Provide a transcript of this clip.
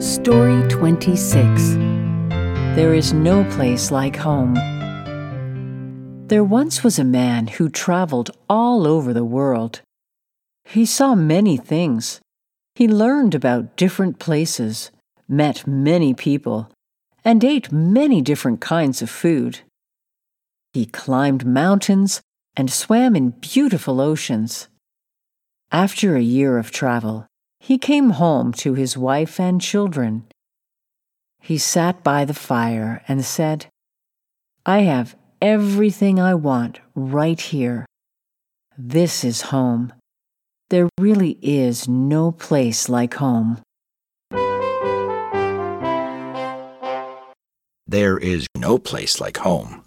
Story 26 There is no place like home. There once was a man who traveled all over the world. He saw many things. He learned about different places, met many people, and ate many different kinds of food. He climbed mountains and swam in beautiful oceans. After a year of travel, he came home to his wife and children. He sat by the fire and said, I have everything I want right here. This is home. There really is no place like home. There is no place like home.